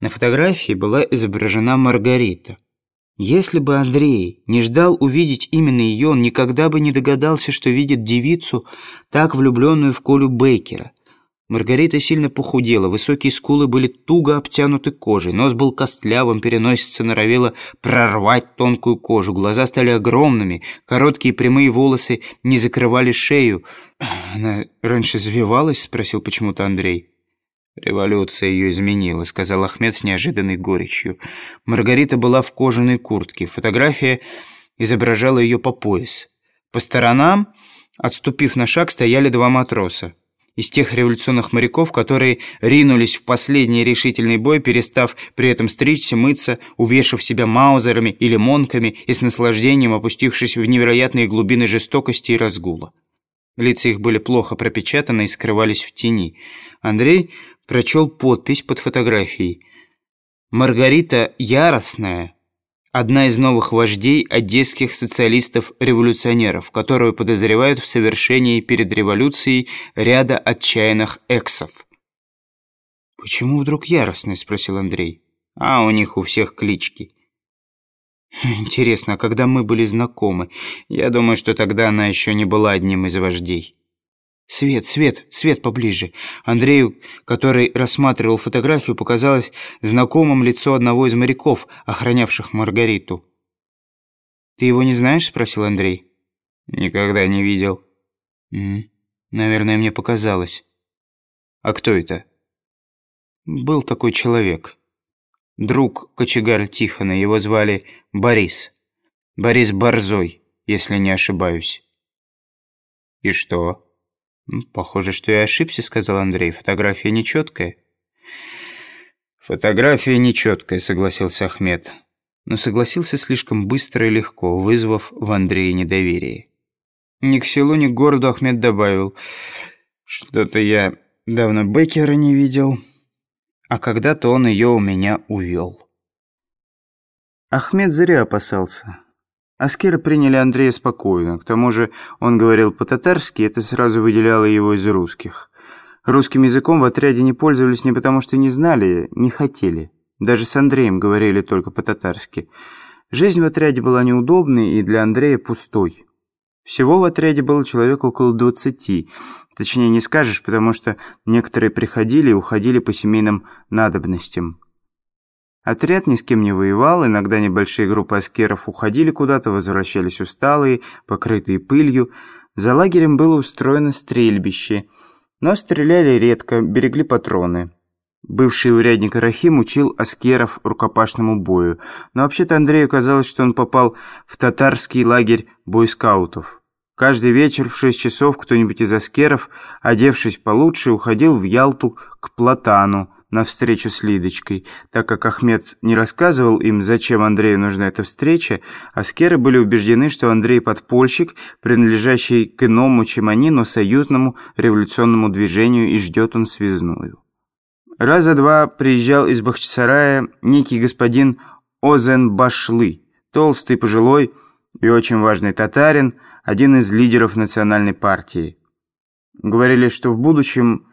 На фотографии была изображена Маргарита. Если бы Андрей не ждал увидеть именно ее, он никогда бы не догадался, что видит девицу, так влюбленную в Колю Бейкера. Маргарита сильно похудела, высокие скулы были туго обтянуты кожей, нос был костлявым, переносица норовила прорвать тонкую кожу, глаза стали огромными, короткие прямые волосы не закрывали шею. «Она раньше завивалась?» — спросил почему-то Андрей. «Революция ее изменила», — сказал Ахмед с неожиданной горечью. Маргарита была в кожаной куртке. Фотография изображала ее по пояс. По сторонам, отступив на шаг, стояли два матроса из тех революционных моряков, которые ринулись в последний решительный бой, перестав при этом стричься, мыться, увешав себя маузерами или монками и с наслаждением опустившись в невероятные глубины жестокости и разгула. Лица их были плохо пропечатаны и скрывались в тени. Андрей прочел подпись под фотографией. «Маргарита Яростная» одна из новых вождей одесских социалистов-революционеров, которую подозревают в совершении перед революцией ряда отчаянных эксов. «Почему вдруг яростный?» – спросил Андрей. «А у них у всех клички». «Интересно, а когда мы были знакомы? Я думаю, что тогда она еще не была одним из вождей». «Свет, свет, свет поближе!» Андрею, который рассматривал фотографию, показалось знакомым лицо одного из моряков, охранявших Маргариту. «Ты его не знаешь?» – спросил Андрей. «Никогда не видел». М -м, «Наверное, мне показалось». «А кто это?» «Был такой человек. Друг кочегар Тихона, его звали Борис. Борис Борзой, если не ошибаюсь». «И что?» «Похоже, что я ошибся», — сказал Андрей. «Фотография нечеткая». «Фотография нечеткая», — согласился Ахмед. Но согласился слишком быстро и легко, вызвав в Андрее недоверие. Ни к селу, ни к городу Ахмед добавил. «Что-то я давно Беккера не видел, а когда-то он ее у меня увел». Ахмед зря опасался. Аскеры приняли Андрея спокойно. К тому же он говорил по-татарски, это сразу выделяло его из русских. Русским языком в отряде не пользовались не потому, что не знали, не хотели. Даже с Андреем говорили только по-татарски. Жизнь в отряде была неудобной и для Андрея пустой. Всего в отряде было человек около двадцати. Точнее, не скажешь, потому что некоторые приходили и уходили по семейным надобностям. Отряд ни с кем не воевал, иногда небольшие группы аскеров уходили куда-то, возвращались усталые, покрытые пылью. За лагерем было устроено стрельбище, но стреляли редко, берегли патроны. Бывший урядник Рахим учил аскеров рукопашному бою, но вообще-то Андрею казалось, что он попал в татарский лагерь бойскаутов. Каждый вечер в шесть часов кто-нибудь из аскеров, одевшись получше, уходил в Ялту к Платану, на встречу с Лидочкой. Так как Ахмед не рассказывал им, зачем Андрею нужна эта встреча, аскеры были убеждены, что Андрей подпольщик, принадлежащий к иному, чем они, но союзному революционному движению, и ждет он связную. Раза два приезжал из Бахчисарая некий господин Озен Башлы, толстый, пожилой и очень важный татарин, один из лидеров национальной партии. Говорили, что в будущем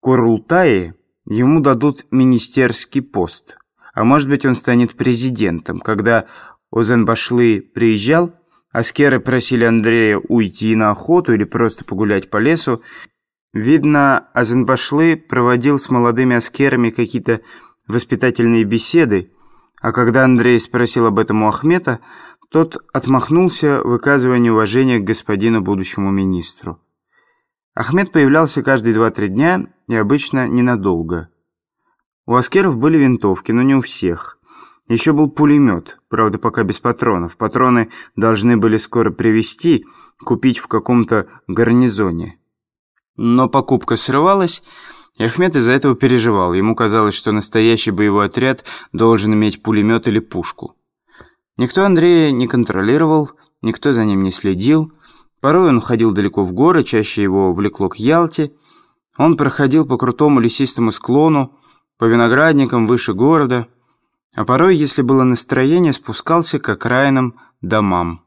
Курултае Ему дадут министерский пост. А может быть, он станет президентом. Когда Озенбашлы приезжал, аскеры просили Андрея уйти на охоту или просто погулять по лесу. Видно, Азенбашлы проводил с молодыми аскерами какие-то воспитательные беседы, а когда Андрей спросил об этом у Ахмета, тот отмахнулся, выказывая неуважение к господину будущему министру. Ахмед появлялся каждые два-три дня и обычно ненадолго. У аскеров были винтовки, но не у всех. Еще был пулемет, правда пока без патронов. Патроны должны были скоро привезти, купить в каком-то гарнизоне. Но покупка срывалась, и Ахмед из-за этого переживал. Ему казалось, что настоящий боевой отряд должен иметь пулемет или пушку. Никто Андрея не контролировал, никто за ним не следил, Порой он ходил далеко в горы, чаще его влекло к Ялте. Он проходил по крутому лесистому склону, по виноградникам выше города, а порой, если было настроение, спускался к окраинам домам.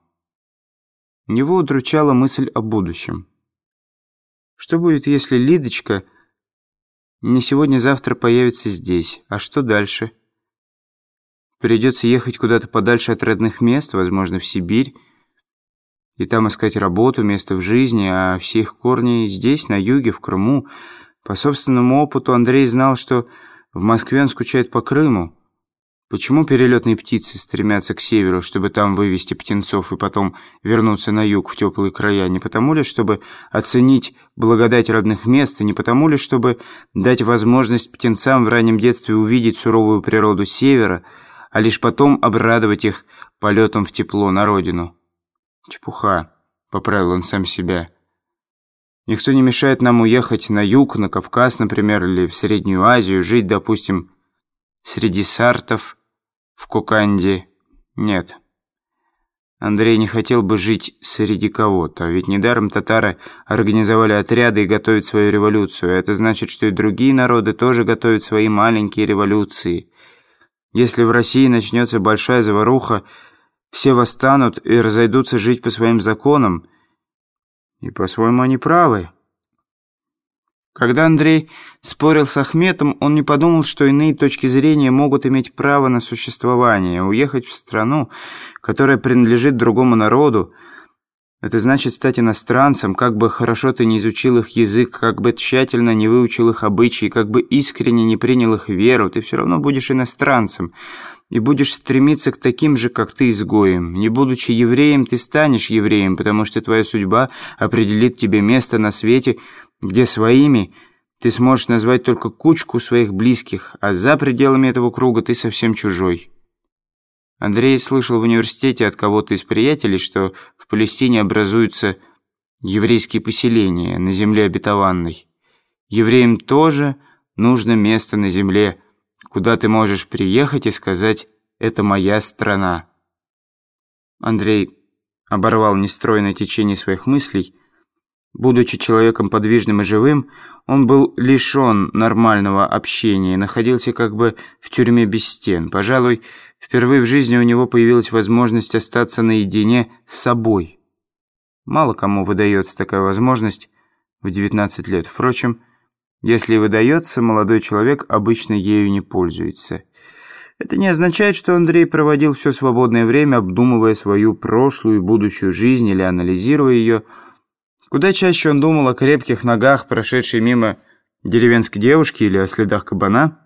Его удручала мысль о будущем. Что будет, если Лидочка Не сегодня-завтра появится здесь. А что дальше? Придется ехать куда-то подальше от родных мест, возможно, в Сибирь, и там искать работу, место в жизни, а все их корни здесь, на юге, в Крыму. По собственному опыту Андрей знал, что в Москве он скучает по Крыму. Почему перелетные птицы стремятся к северу, чтобы там вывести птенцов и потом вернуться на юг в теплые края? Не потому ли, чтобы оценить благодать родных мест, и не потому ли, чтобы дать возможность птенцам в раннем детстве увидеть суровую природу севера, а лишь потом обрадовать их полетом в тепло на родину? Чепуха, поправил он сам себя. Никто не мешает нам уехать на юг, на Кавказ, например, или в Среднюю Азию, жить, допустим, среди сартов, в Коканде. Нет. Андрей не хотел бы жить среди кого-то, ведь недаром татары организовали отряды и готовят свою революцию. Это значит, что и другие народы тоже готовят свои маленькие революции. Если в России начнется большая заваруха, все восстанут и разойдутся жить по своим законам. И по-своему они правы. Когда Андрей спорил с Ахметом, он не подумал, что иные точки зрения могут иметь право на существование. Уехать в страну, которая принадлежит другому народу, это значит стать иностранцем, как бы хорошо ты не изучил их язык, как бы тщательно не выучил их обычаи, как бы искренне не принял их веру, ты все равно будешь иностранцем и будешь стремиться к таким же, как ты, изгоям. Не будучи евреем, ты станешь евреем, потому что твоя судьба определит тебе место на свете, где своими ты сможешь назвать только кучку своих близких, а за пределами этого круга ты совсем чужой. Андрей слышал в университете от кого-то из приятелей, что в Палестине образуются еврейские поселения на земле обетованной. Евреям тоже нужно место на земле, куда ты можешь приехать и сказать «это моя страна». Андрей оборвал нестройное течение своих мыслей. Будучи человеком подвижным и живым, он был лишен нормального общения и находился как бы в тюрьме без стен. Пожалуй, впервые в жизни у него появилась возможность остаться наедине с собой. Мало кому выдается такая возможность в 19 лет. Впрочем, если выдается, молодой человек обычно ею не пользуется. Это не означает, что Андрей проводил все свободное время, обдумывая свою прошлую и будущую жизнь или анализируя ее. Куда чаще он думал о крепких ногах, прошедшей мимо деревенской девушки или о следах кабана.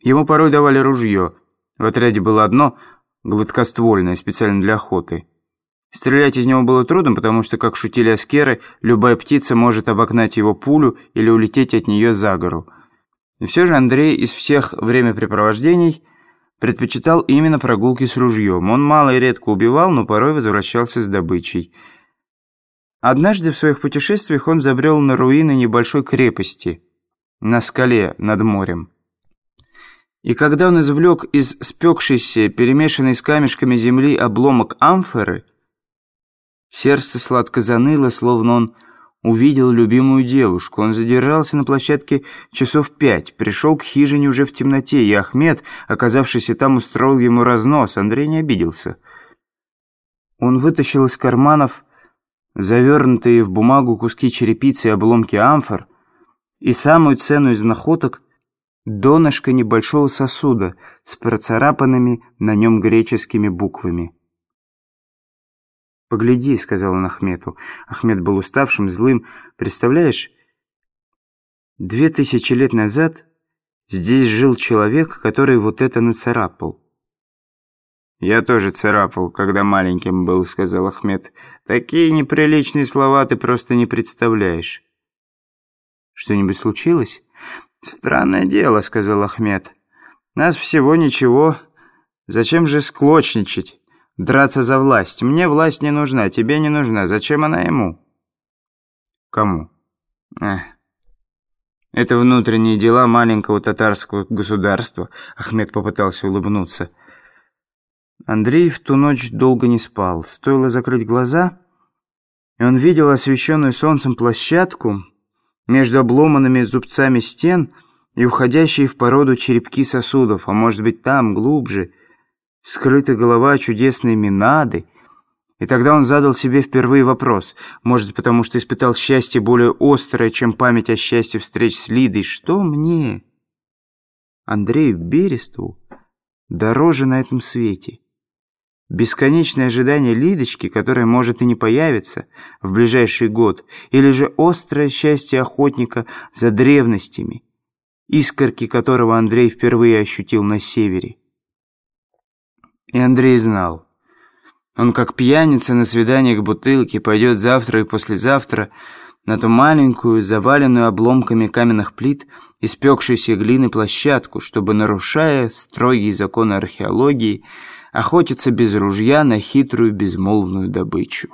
Ему порой давали ружье. В отряде было одно, гладкоствольное, специально для охоты. Стрелять из него было трудно, потому что, как шутили аскеры, любая птица может обогнать его пулю или улететь от нее за гору. И все же Андрей из всех времяпрепровождений предпочитал именно прогулки с ружьем. Он мало и редко убивал, но порой возвращался с добычей. Однажды в своих путешествиях он забрел на руины небольшой крепости на скале над морем. И когда он извлек из спекшейся, перемешанной с камешками земли обломок амфоры, Сердце сладко заныло, словно он увидел любимую девушку. Он задержался на площадке часов пять, пришел к хижине уже в темноте, и Ахмед, оказавшийся там, устроил ему разнос. Андрей не обиделся. Он вытащил из карманов завернутые в бумагу куски черепицы и обломки амфор, и самую ценную из находок — донышко небольшого сосуда с процарапанными на нем греческими буквами. «Погляди», — сказал он Ахмету. Ахмед был уставшим, злым. «Представляешь, две тысячи лет назад здесь жил человек, который вот это нацарапал». «Я тоже царапал, когда маленьким был», — сказал Ахмед. «Такие неприличные слова ты просто не представляешь». «Что-нибудь случилось?» «Странное дело», — сказал Ахмед. «Нас всего ничего. Зачем же склочничать?» Драться за власть. Мне власть не нужна, тебе не нужна. Зачем она ему? Кому? Эх. Это внутренние дела маленького татарского государства. Ахмед попытался улыбнуться. Андрей в ту ночь долго не спал. Стоило закрыть глаза, и он видел освещенную солнцем площадку между обломанными зубцами стен и уходящие в породу черепки сосудов, а может быть там, глубже — скрыта голова чудесной Минады, И тогда он задал себе впервые вопрос, может, потому что испытал счастье более острое, чем память о счастье встреч с Лидой. Что мне, Андрею Берестову, дороже на этом свете? Бесконечное ожидание Лидочки, которая может и не появиться в ближайший год, или же острое счастье охотника за древностями, искорки которого Андрей впервые ощутил на севере. И Андрей знал. Он как пьяница на свидание к бутылке пойдет завтра и послезавтра на ту маленькую, заваленную обломками каменных плит, испекшейся глины площадку, чтобы, нарушая строгие законы археологии, охотиться без ружья на хитрую безмолвную добычу.